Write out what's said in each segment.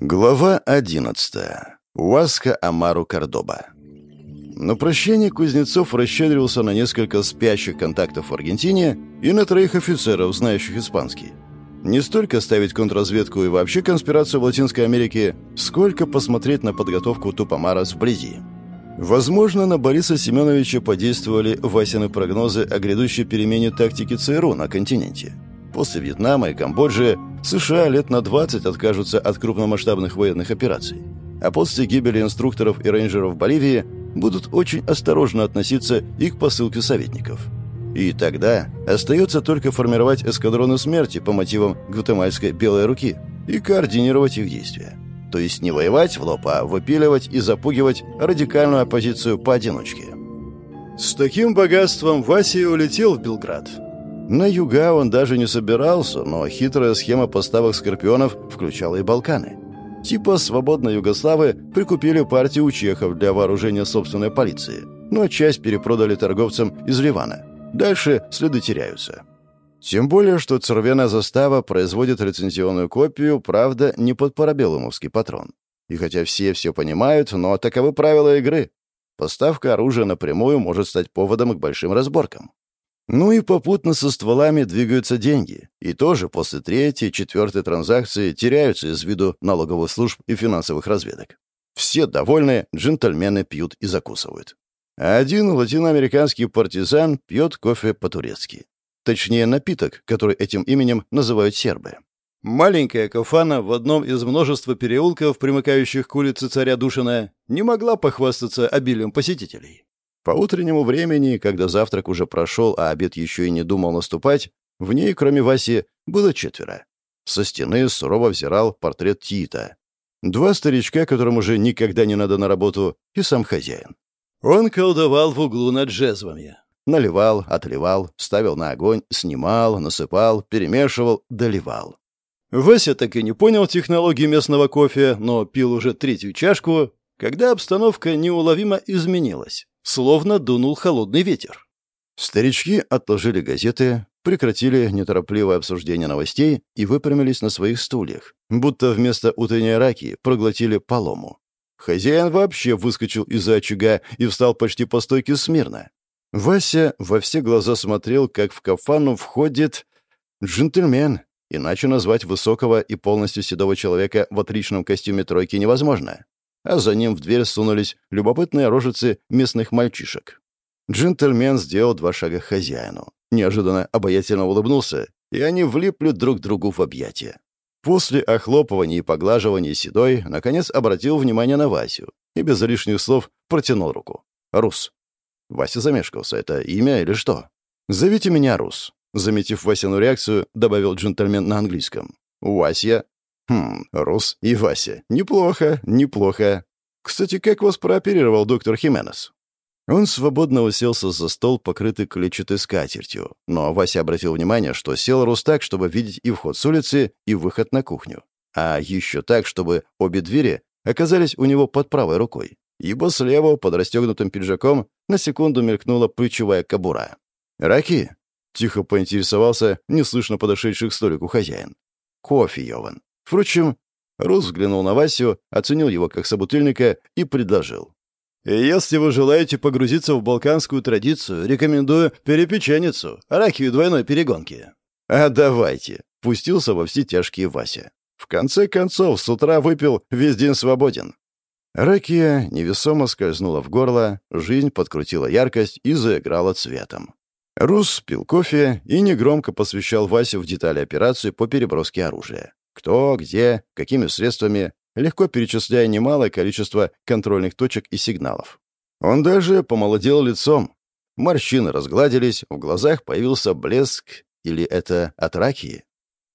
Глава 11. Уаска Амару Кордоба. На прощение Кузнецов расщедрился на несколько спящих контактов в Аргентине и на троих офицеров, знающих испанский. Не столько ставить контрразведку и вообще конспирацию в Латинской Америке, сколько посмотреть на подготовку Тупомарас вблизи. Возможно, на Бориса Семеновича подействовали Васины прогнозы о грядущей перемене тактики ЦРУ на континенте. После Вьетнама и Камбоджи США лет на 20 откажутся от крупномасштабных военных операций. А после гибели инструкторов и рейнджеров в Боливии будут очень осторожно относиться и к посылке советников. И тогда остается только формировать эскадроны смерти по мотивам гватемальской «белой руки» и координировать их действия. То есть не воевать в лоб, а выпиливать и запугивать радикальную оппозицию поодиночке. С таким богатством Вася улетел в Белград – на юга он даже не собирался, но хитрая схема поставок скорпионов включала и Балканы. Типа свободной Югославы прикупили партию у чехов для вооружения собственной полиции, но часть перепродали торговцам из Ливана. Дальше следы теряются. Тем более, что цервяная застава производит лицензионную копию, правда, не под парабеллумовский патрон. И хотя все все понимают, но таковы правила игры. Поставка оружия напрямую может стать поводом к большим разборкам. Ну и попутно со стволами двигаются деньги. И тоже после третьей, четвертой транзакции теряются из виду налоговых служб и финансовых разведок. Все довольны, джентльмены пьют и закусывают. Один латиноамериканский партизан пьет кофе по-турецки. Точнее, напиток, который этим именем называют сербы. Маленькая кафана в одном из множества переулков, примыкающих к улице царя Душина, не могла похвастаться обилием посетителей. По утреннему времени, когда завтрак уже прошел, а обед еще и не думал наступать, в ней, кроме Васи, было четверо. Со стены сурово взирал портрет Тита. Два старичка, которым уже никогда не надо на работу, и сам хозяин. Он колдовал в углу над джезвами. Наливал, отливал, ставил на огонь, снимал, насыпал, перемешивал, доливал. Вася так и не понял технологии местного кофе, но пил уже третью чашку, когда обстановка неуловимо изменилась. Словно дунул холодный ветер. Старички отложили газеты, прекратили неторопливое обсуждение новостей и выпрямились на своих стульях, будто вместо утренней раки проглотили полому. Хозяин вообще выскочил из-за очага и встал почти по стойке смирно. Вася во все глаза смотрел, как в кафану входит джентльмен, иначе назвать высокого и полностью седого человека в отличном костюме тройки невозможно а за ним в дверь сунулись любопытные рожицы местных мальчишек. Джентльмен сделал два шага к хозяину. Неожиданно обаятельно улыбнулся, и они влипли друг другу в объятия. После охлопывания и поглаживания седой, наконец обратил внимание на Васю и без лишних слов протянул руку. «Рус». Вася замешкался. «Это имя или что?» «Зовите меня Рус», — заметив Васину реакцию, добавил джентльмен на английском. «Вася Хм, Рус и Вася. Неплохо, неплохо. Кстати, как вас прооперировал доктор Хименес? Он свободно уселся за стол, покрытый клетчатой скатертью. Но Вася обратил внимание, что сел Рус так, чтобы видеть и вход с улицы, и выход на кухню. А еще так, чтобы обе двери оказались у него под правой рукой. Ибо слева, под расстегнутым пиджаком, на секунду мелькнула плечевая кобура. «Раки?» — тихо поинтересовался неслышно подошедший к столику хозяин. «Кофе, Йован. Впрочем, Рус взглянул на Васю, оценил его как собутыльника и предложил. «Если вы желаете погрузиться в балканскую традицию, рекомендую перепеченицу, ракию двойной перегонки». «А давайте», — пустился во все тяжкие Вася. В конце концов, с утра выпил, весь день свободен. Ракия невесомо скользнула в горло, жизнь подкрутила яркость и заиграла цветом. Рус пил кофе и негромко посвящал Васю в детали операции по переброске оружия. Кто, где, какими средствами, легко перечисляя немалое количество контрольных точек и сигналов. Он даже помолодел лицом. Морщины разгладились, в глазах появился блеск, или это от ракии?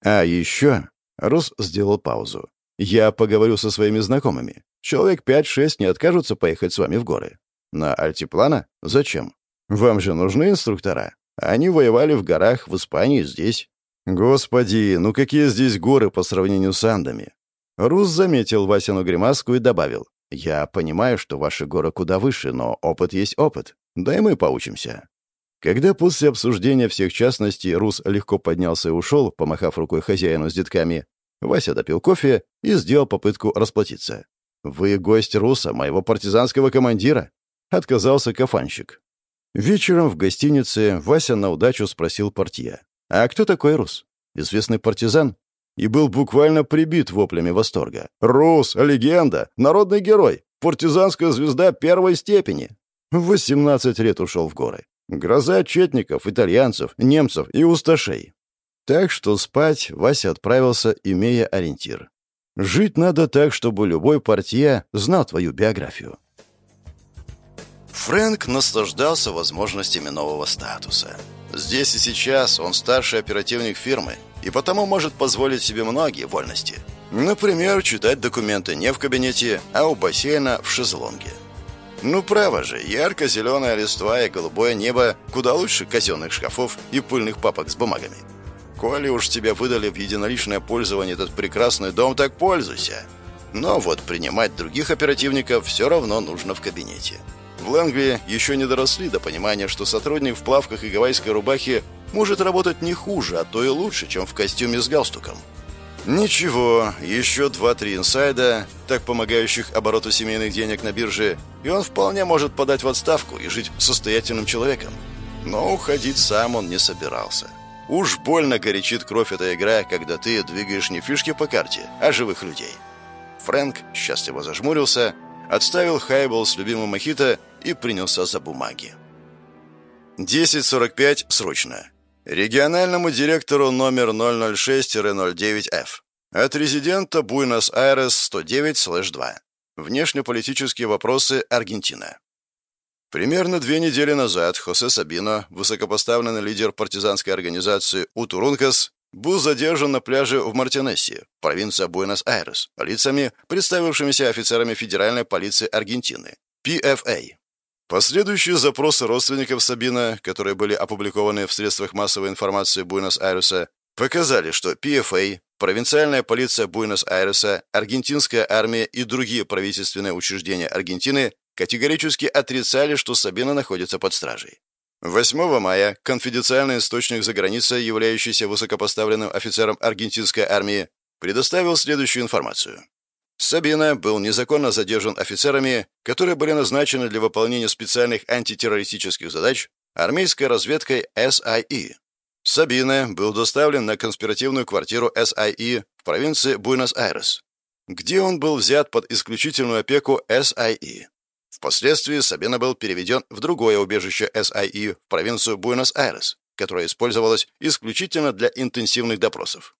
А еще Рус сделал паузу. «Я поговорю со своими знакомыми. Человек пять-шесть не откажутся поехать с вами в горы. На альтиплана? Зачем? Вам же нужны инструктора. Они воевали в горах, в Испании, здесь. «Господи, ну какие здесь горы по сравнению с Андами?» Рус заметил Васину гримаску и добавил. «Я понимаю, что ваши горы куда выше, но опыт есть опыт. Да и мы поучимся». Когда после обсуждения всех частностей Рус легко поднялся и ушел, помахав рукой хозяину с детками, Вася допил кофе и сделал попытку расплатиться. «Вы гость Руса, моего партизанского командира», — отказался кафанщик. Вечером в гостинице Вася на удачу спросил портье. «А кто такой Рус? Известный партизан?» И был буквально прибит воплями восторга. «Рус! Легенда! Народный герой! Партизанская звезда первой степени!» В 18 лет ушел в горы. Гроза четников, итальянцев, немцев и усташей. Так что спать Вася отправился, имея ориентир. Жить надо так, чтобы любой портье знал твою биографию. Фрэнк наслаждался возможностями нового статуса. Здесь и сейчас он старший оперативник фирмы и потому может позволить себе многие вольности. Например, читать документы не в кабинете, а у бассейна в шезлонге. Ну, право же, ярко-зеленая листва и голубое небо куда лучше казенных шкафов и пыльных папок с бумагами. Коли уж тебя выдали в единоличное пользование этот прекрасный дом, так пользуйся. Но вот принимать других оперативников все равно нужно в кабинете. В Лэнгли еще не доросли до понимания, что сотрудник в плавках и гавайской рубахе может работать не хуже, а то и лучше, чем в костюме с галстуком. Ничего, еще два-три инсайда, так помогающих обороту семейных денег на бирже, и он вполне может подать в отставку и жить состоятельным человеком. Но уходить сам он не собирался. Уж больно горячит кровь эта игра, когда ты двигаешь не фишки по карте, а живых людей. Фрэнк счастливо зажмурился, отставил хайбол с любимым мохито и принялся за бумаги. 10.45 срочно. Региональному директору номер 006-09F. От резидента Буэнос-Айрес 109-2. Внешнеполитические вопросы Аргентина. Примерно две недели назад Хосе Сабино, высокопоставленный лидер партизанской организации «Утурункас», был задержан на пляже в Мартинессе, провинция Буэнос-Айрес, лицами, представившимися офицерами Федеральной полиции Аргентины, PFA. Последующие запросы родственников Сабина, которые были опубликованы в средствах массовой информации Буэнос-Айреса, показали, что PFA, провинциальная полиция Буэнос-Айреса, аргентинская армия и другие правительственные учреждения Аргентины категорически отрицали, что Сабина находится под стражей. 8 мая конфиденциальный источник за границей, являющийся высокопоставленным офицером аргентинской армии, предоставил следующую информацию. Сабина был незаконно задержан офицерами, которые были назначены для выполнения специальных антитеррористических задач армейской разведкой SIE. Сабина был доставлен на конспиративную квартиру SIE в провинции Буэнос-Айрес, где он был взят под исключительную опеку SIE. Впоследствии Сабина был переведен в другое убежище SIE в провинцию Буэнос-Айрес, которое использовалось исключительно для интенсивных допросов.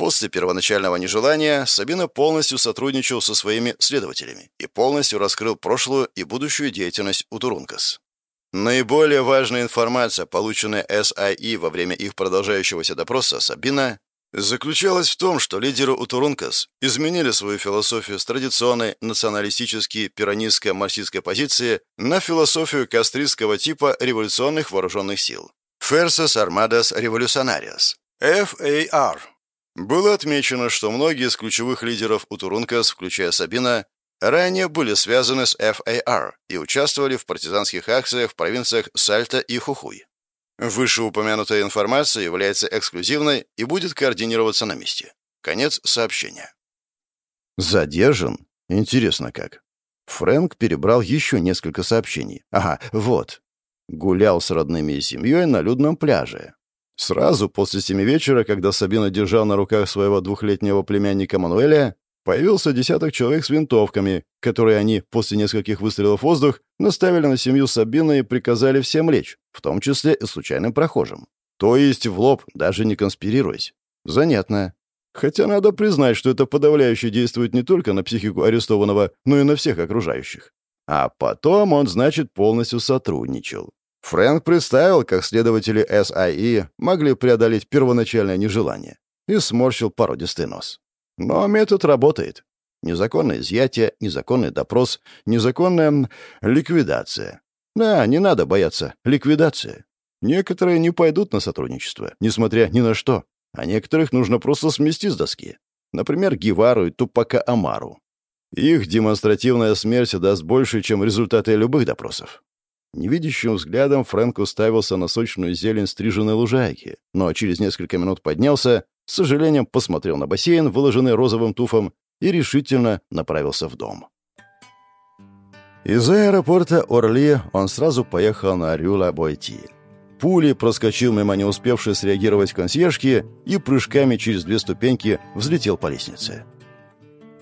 После первоначального нежелания Сабина полностью сотрудничал со своими следователями и полностью раскрыл прошлую и будущую деятельность Утурункас. Наиболее важная информация, полученная СИ во время их продолжающегося допроса Сабина, заключалась в том, что лидеры Утурункас изменили свою философию с традиционной националистической пиранистско-марксистской позиции на философию кастрийского типа революционных вооруженных сил. Ферсес Armadas Revolucionarias, FAR, было отмечено, что многие из ключевых лидеров Утурункас, включая Сабина, ранее были связаны с FAR и участвовали в партизанских акциях в провинциях Сальта и Хухуй. Вышеупомянутая информация является эксклюзивной и будет координироваться на месте. Конец сообщения. Задержан? Интересно как. Фрэнк перебрал еще несколько сообщений. Ага, вот. Гулял с родными и семьей на людном пляже. Сразу после семи вечера, когда Сабина держал на руках своего двухлетнего племянника Мануэля, появился десяток человек с винтовками, которые они после нескольких выстрелов в воздух наставили на семью Сабина и приказали всем лечь, в том числе и случайным прохожим. То есть в лоб, даже не конспирируясь. Занятно. Хотя надо признать, что это подавляюще действует не только на психику арестованного, но и на всех окружающих. А потом он, значит, полностью сотрудничал. Фрэнк представил, как следователи SIE могли преодолеть первоначальное нежелание, и сморщил породистый нос. Но метод работает. Незаконное изъятие, незаконный допрос, незаконная ликвидация. Да, не надо бояться ликвидации. Некоторые не пойдут на сотрудничество, несмотря ни на что, а некоторых нужно просто смести с доски. Например, Гевару и Тупака Амару. Их демонстративная смерть даст больше, чем результаты любых допросов. Невидящим взглядом Фрэнк уставился на сочную зелень стриженной лужайки, но через несколько минут поднялся, с сожалением посмотрел на бассейн, выложенный розовым туфом, и решительно направился в дом. Из аэропорта Орли он сразу поехал на Рюла-Бойти. Пулей проскочил мимо не успевшей среагировать консьержки и прыжками через две ступеньки взлетел по лестнице.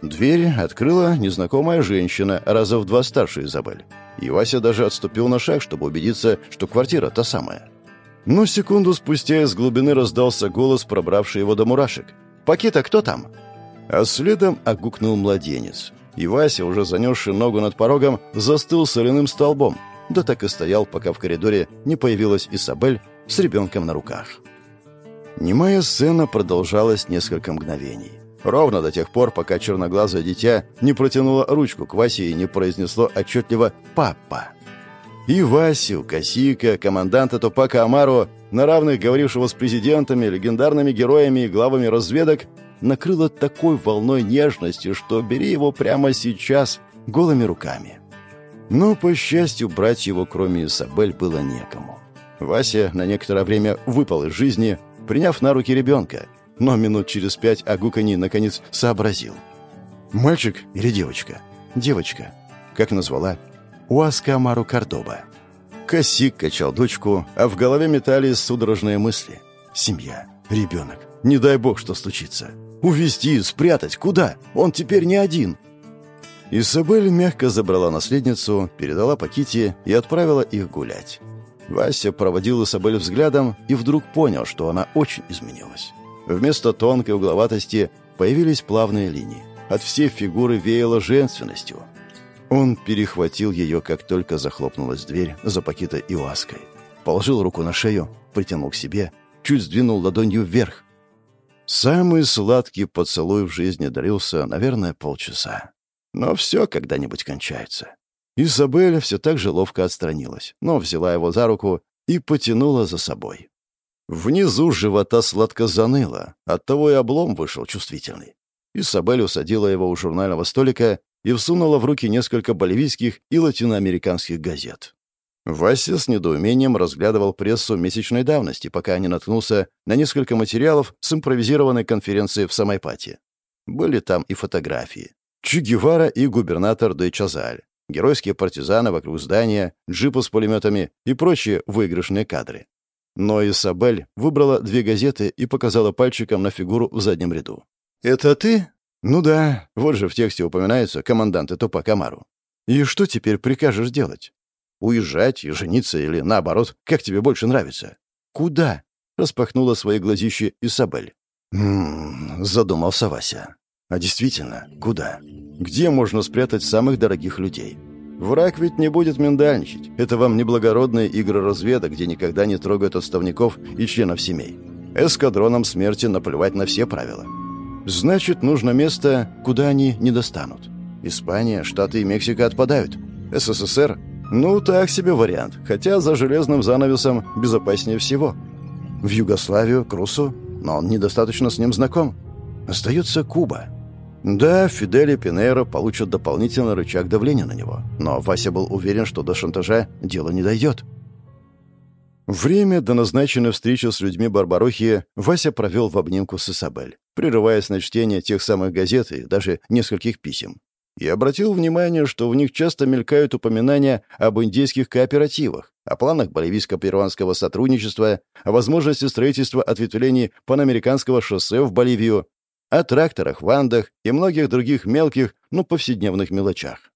Дверь открыла незнакомая женщина, раза в два старше Изабель. И Вася даже отступил на шаг, чтобы убедиться, что квартира та самая. Но секунду спустя из глубины раздался голос, пробравший его до мурашек. «Пакита, кто там?» А следом огукнул младенец. И Вася, уже занесший ногу над порогом, застыл соляным столбом. Да так и стоял, пока в коридоре не появилась Исабель с ребенком на руках. Немая сцена продолжалась несколько мгновений. Ровно до тех пор, пока черноглазое дитя не протянуло ручку к Васе и не произнесло отчетливо «папа». И Васю, Косика, команданта Топака Амару, на равных говорившего с президентами, легендарными героями и главами разведок, накрыло такой волной нежности, что бери его прямо сейчас голыми руками. Но, по счастью, брать его, кроме Изабель, было некому. Вася на некоторое время выпал из жизни, приняв на руки ребенка, но минут через пять Агукани наконец сообразил. «Мальчик или девочка?» «Девочка». Как назвала? Уаска Амару Кордоба. Косик качал дочку, а в голове метались судорожные мысли. Семья, ребенок. Не дай бог, что случится. Увести, спрятать. Куда? Он теперь не один. Изабель мягко забрала наследницу, передала Паките и отправила их гулять. Вася проводил Изабель взглядом и вдруг понял, что она очень изменилась. Вместо тонкой угловатости появились плавные линии. От всей фигуры веяло женственностью. Он перехватил ее, как только захлопнулась дверь за Пакитой и Уаской. Положил руку на шею, притянул к себе, чуть сдвинул ладонью вверх. Самый сладкий поцелуй в жизни дарился, наверное, полчаса. Но все когда-нибудь кончается. Изабель все так же ловко отстранилась, но взяла его за руку и потянула за собой. Внизу живота сладко заныло, оттого и облом вышел чувствительный. Изабель усадила его у журнального столика и всунула в руки несколько боливийских и латиноамериканских газет. Вася с недоумением разглядывал прессу месячной давности, пока не наткнулся на несколько материалов с импровизированной конференции в Самайпате. Были там и фотографии. Че Гевара и губернатор Де Чазаль, геройские партизаны вокруг здания, джипы с пулеметами и прочие выигрышные кадры. Но Исабель выбрала две газеты и показала пальчиком на фигуру в заднем ряду. «Это ты?» «Ну да, вот же в тексте упоминается командант Топа Камару. И что теперь прикажешь делать? Уезжать и жениться или наоборот, как тебе больше нравится?» «Куда?» — распахнула свои глазища Исабель. «Ммм...» — задумался Вася. «А действительно, куда? Где можно спрятать самых дорогих людей?» Враг ведь не будет миндальничать. Это вам не благородные игры разведок, где никогда не трогают отставников и членов семей. Эскадронам смерти наплевать на все правила. Значит, нужно место, куда они не достанут. Испания, Штаты и Мексика отпадают. СССР? Ну, так себе вариант. Хотя за железным занавесом безопаснее всего. В Югославию, к Русу? Но он недостаточно с ним знаком. Остается Куба. Да, Фидель и Пинейро получат дополнительный рычаг давления на него. Но Вася был уверен, что до шантажа дело не дойдет. Время до назначенной встречи с людьми Барбарохи Вася провел в обнимку с Исабель, прерываясь на чтение тех самых газет и даже нескольких писем. И обратил внимание, что в них часто мелькают упоминания об индейских кооперативах, о планах боливийско-перуанского сотрудничества, о возможности строительства ответвлений панамериканского шоссе в Боливию, о тракторах, вандах и многих других мелких, но повседневных мелочах.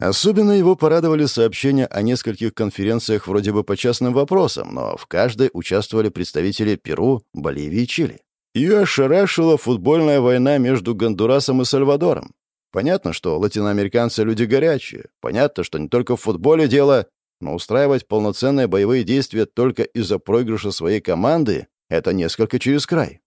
Особенно его порадовали сообщения о нескольких конференциях вроде бы по частным вопросам, но в каждой участвовали представители Перу, Боливии и Чили. Ее ошарашила футбольная война между Гондурасом и Сальвадором. Понятно, что латиноамериканцы люди горячие. Понятно, что не только в футболе дело, но устраивать полноценные боевые действия только из-за проигрыша своей команды — это несколько через край.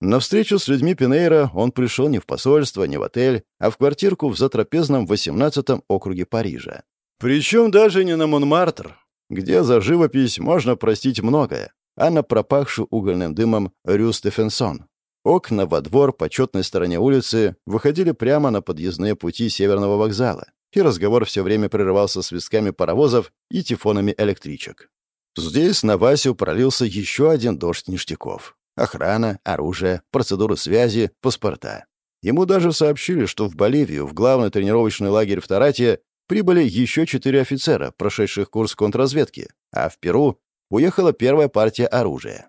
На встречу с людьми Пинейра он пришел не в посольство, не в отель, а в квартирку в затрапезном 18-м округе Парижа. Причем даже не на Монмартр, где за живопись можно простить многое, а на пропахшую угольным дымом Рю Стефенсон. Окна во двор по четной стороне улицы выходили прямо на подъездные пути Северного вокзала, и разговор все время прерывался свистками паровозов и тифонами электричек. Здесь на Васю пролился еще один дождь ништяков. Охрана, оружие, процедуры связи, паспорта. Ему даже сообщили, что в Боливию, в главный тренировочный лагерь в Тарате, прибыли еще четыре офицера, прошедших курс контрразведки, а в Перу уехала первая партия оружия.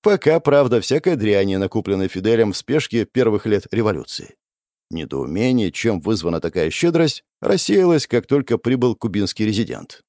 Пока, правда, всякая дрянь, накупленная Фиделем в спешке первых лет революции. Недоумение, чем вызвана такая щедрость, рассеялось, как только прибыл кубинский резидент.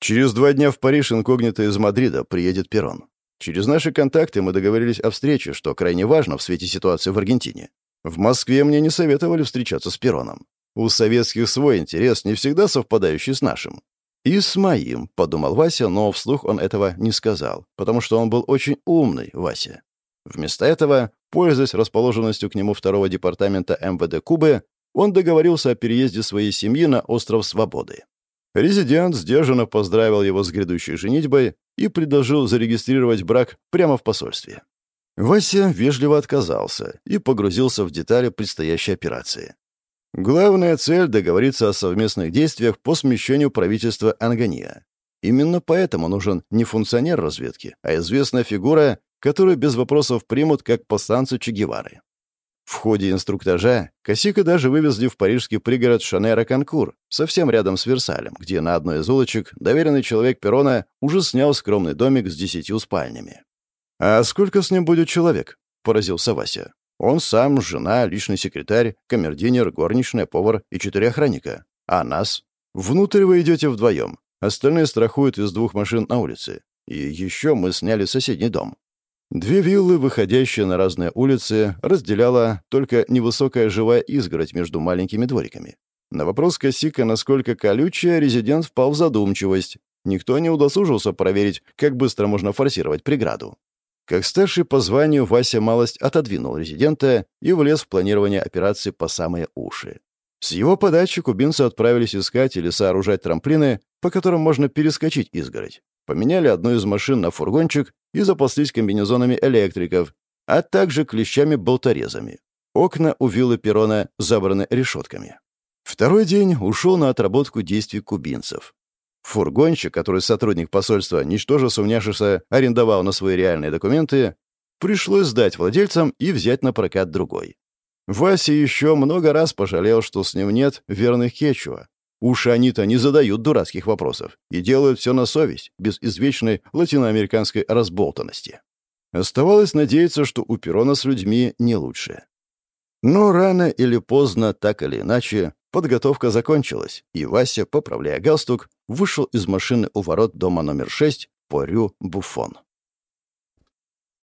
Через два дня в Париж инкогнито из Мадрида приедет Перрон. Через наши контакты мы договорились о встрече, что крайне важно в свете ситуации в Аргентине. В Москве мне не советовали встречаться с Перроном. У советских свой интерес, не всегда совпадающий с нашим. «И с моим», — подумал Вася, но вслух он этого не сказал, потому что он был очень умный, Вася. Вместо этого, пользуясь расположенностью к нему второго департамента МВД Кубы, он договорился о переезде своей семьи на остров Свободы. Резидент сдержанно поздравил его с грядущей женитьбой и предложил зарегистрировать брак прямо в посольстве. Вася вежливо отказался и погрузился в детали предстоящей операции. Главная цель — договориться о совместных действиях по смещению правительства Ангания. Именно поэтому нужен не функционер разведки, а известная фигура, которую без вопросов примут как посланцу Че Гевары. В ходе инструктажа Косика даже вывезли в парижский пригород Шанера-Конкур, совсем рядом с Версалем, где на одной из улочек доверенный человек Перона уже снял скромный домик с десятью спальнями. «А сколько с ним будет человек?» — поразился Вася. «Он сам, жена, личный секретарь, камердинер, горничная, повар и четыре охранника. А нас? Внутрь вы идете вдвоем. Остальные страхуют из двух машин на улице. И еще мы сняли соседний дом. Две виллы, выходящие на разные улицы, разделяла только невысокая живая изгородь между маленькими двориками. На вопрос Косика, насколько колючая, резидент впал в задумчивость. Никто не удосужился проверить, как быстро можно форсировать преграду. Как старший по званию, Вася малость отодвинул резидента и влез в планирование операции по самые уши. С его подачи кубинцы отправились искать или сооружать трамплины, по которым можно перескочить изгородь поменяли одну из машин на фургончик и запаслись комбинезонами электриков, а также клещами-болторезами. Окна у виллы Перона забраны решетками. Второй день ушел на отработку действий кубинцев. Фургончик, который сотрудник посольства, ничтоже сумняшися, арендовал на свои реальные документы, пришлось сдать владельцам и взять на прокат другой. Вася еще много раз пожалел, что с ним нет верных Кечуа, Уж они-то не задают дурацких вопросов и делают все на совесть, без извечной латиноамериканской разболтанности. Оставалось надеяться, что у Перона с людьми не лучше. Но рано или поздно, так или иначе, подготовка закончилась, и Вася, поправляя галстук, вышел из машины у ворот дома номер 6 по Рю Буфон.